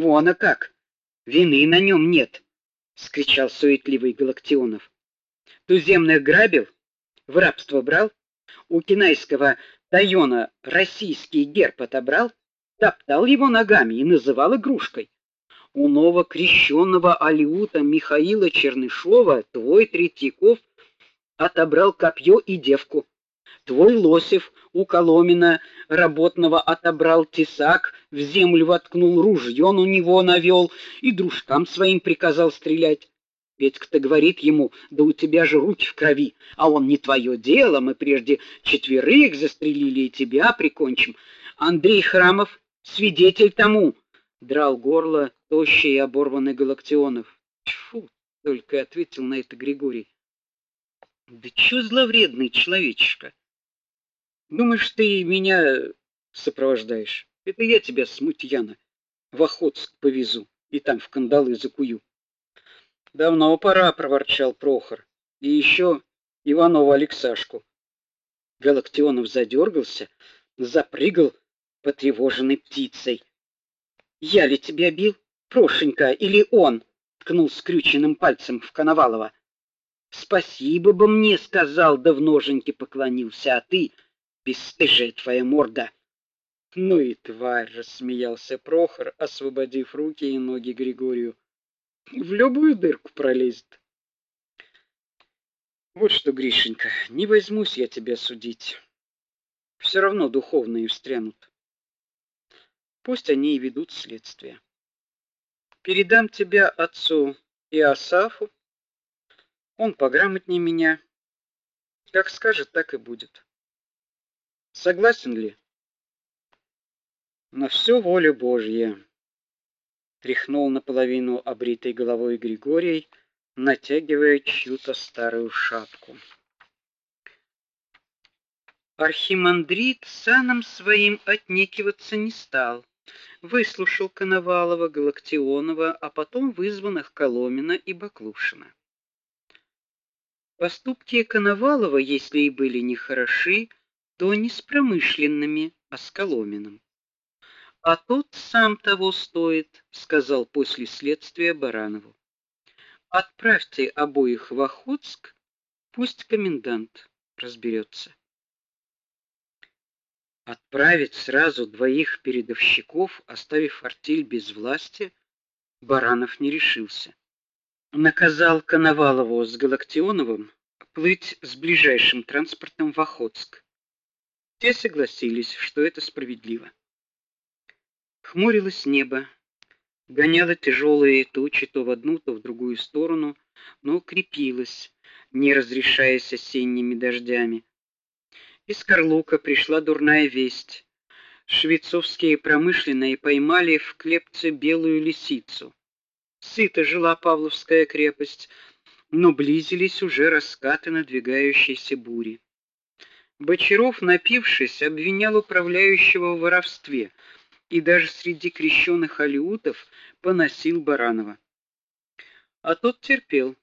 Вон а как. Вины на нем нет, скричал суетливый Галактионов. Туземных грабил, в рабство брал, у китайского Тайона российский герб отобрал, топтал его ногами и называл игрушкой. У новокрещенного алиута Михаила Чернышова твой Третьяков отобрал копье и девку. Твой Лосев у Коломина работного отобрал тесак, в землю воткнул ружье, у него навел и дружкам своим приказал стрелять. Петька-то говорит ему: "Да у тебя же руки в крови". А он: "Не твое дело, мы прежде четверых застрелили и тебя прикончим". Андрей Храмов свидетель тому, драл горло тощий и оборванный Галактионов. Тьфу, только ответил на это Григорий. Да чё зловредный человечишка? Думаешь, ты меня сопровождаешь? Это я тебя смутьяна в Охотск повезу и там в кандалы закую. Давно пора, проворчал Прохор. И еще Иванова Алексашку. Галактионов задергался, запрыгал потревоженной птицей. Я ли тебя бил, Прошенька, или он? ткнул скрюченным пальцем в Коновалова. Спасибо бы мне сказал, да в ноженьки поклонился, а ты бесстыжая твоя морда. Ну и тварь, рассмеялся Прохор, освободив руки и ноги Григорию. В любую дырку пролезет. Вот что, Гришенька, не возьмусь я тебя судить. Все равно духовные встрянут. Пусть они и ведут следствие. Передам тебя отцу Иосафу. Он пограмотнее меня. Как скажет, так и будет. Согласен ли? На все воля Божья. Тряхнул наполовину обритой головой Григорий, натягивая чью-то старую шапку. Архимандрит саном своим отнекиваться не стал выслушал Коновалова, Галактионова, а потом вызванных Коломина и Баклушина. Поступки Коновалова, если и были нехороши, то не с промышленными, а с Коломиным. А тот сам того стоит, сказал после следствия Баранову. Отправьте обоих в Охотск, пусть комендант разберется. Отправить сразу двоих передовщиков, оставив артель без власти, Баранов не решился. Наказал Коновалову с Галактионовым плыть с ближайшим транспортом в Охотск. Те согласились, что это справедливо. Хмурилось небо, гоняло тяжелые тучи то в одну, то в другую сторону, но крепилось, не разрешаясь осенними дождями. Из Карлука пришла дурная весть. Швейцовские промышленные поймали в Клепце белую лисицу. Сыто жила Павловская крепость, но близились уже раскаты надвигающейся бури. Бочаров, напившись, обвинял управляющего в воровстве и даже среди крещенных алиутов поносил Баранова. А тот терпел,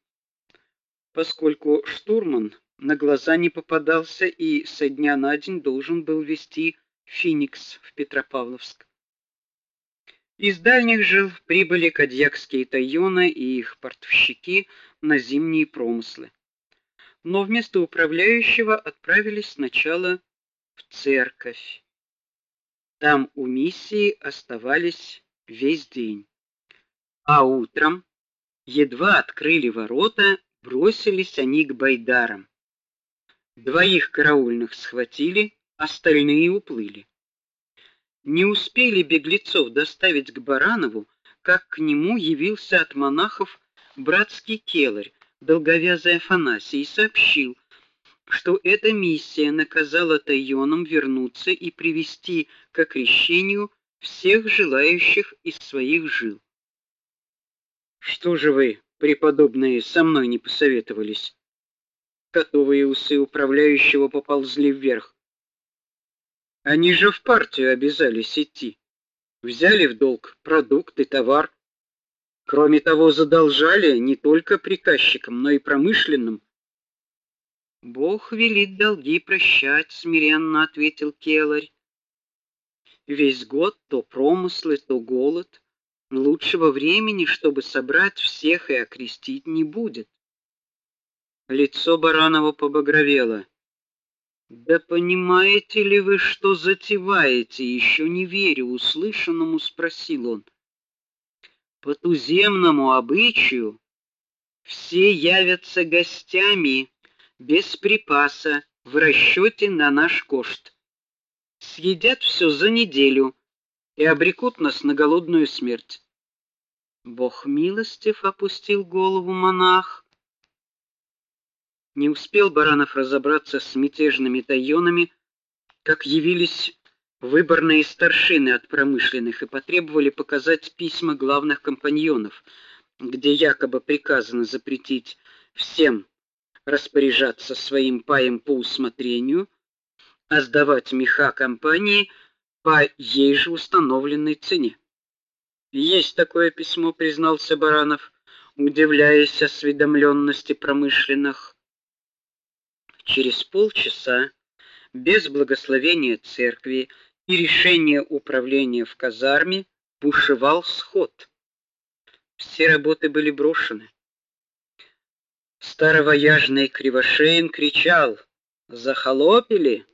поскольку штурман на глаза не попадался и со дня на день должен был вести Феникс в Петропавловск. Из дальних жил прибыли кадьякские тайоны и их портовщики на зимние промыслы. Но вместо управляющего отправились сначала в церковь. Там у миссии оставались весь день. А утром едва открыли ворота, бросились они к байдарам. Двоих караульных схватили, остальные уплыли. Не успели беглецов доставить к Баранову, как к нему явился от монахов братский келарь, долговязый Афанасий, и сообщил, что эта миссия наказала тайонам вернуться и привести к крещению всех желающих из своих жил. Что же вы, преподобные, со мной не посоветовались? Котовые усы управляющего поползли вверх. Они же в партию обязались идти. Взяли в долг продукты, товар. Кроме того, задолжали не только приказчикам, но и промышленным. Бог велит долги прощать, смиренно ответил Келарь. Весь год то промыслы, то голод, Лучшего времени, чтобы собрать всех и окрестить, не будет. Лицо Баранова побагровело. Да понимаете ли вы, что затеваете? Еще не верю услышанному, спросил он. По туземному обычаю все явятся гостями без припаса в расчете на наш кошт. Съедят все за неделю и обрекут нас на голодную смерть. Бог милостив, опустил голову монах. Не успел Баранов разобраться с мятежными тайонами, как явились выборные старшины от промышленных и потребовали показать письма главных компаньонов, где якобы приказано запретить всем распоряжаться своим паем по усмотрению, а сдавать меха компании по ей же установленной цене. Есть такое письмо, признался Баранов, удивляясь осведомленности промышленных. Через полчаса, без благословения церкви и решения управления в казарме, бушевал сход. Все работы были брошены. Старовояжный Кривошеин кричал: "Захолопили?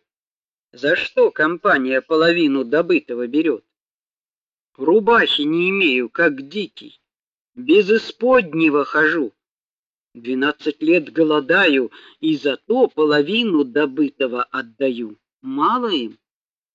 За что компания половину добытого берет? Рубахи не имею, как дикий, без исподнего хожу. Двенадцать лет голодаю и зато половину добытого отдаю. Мало им.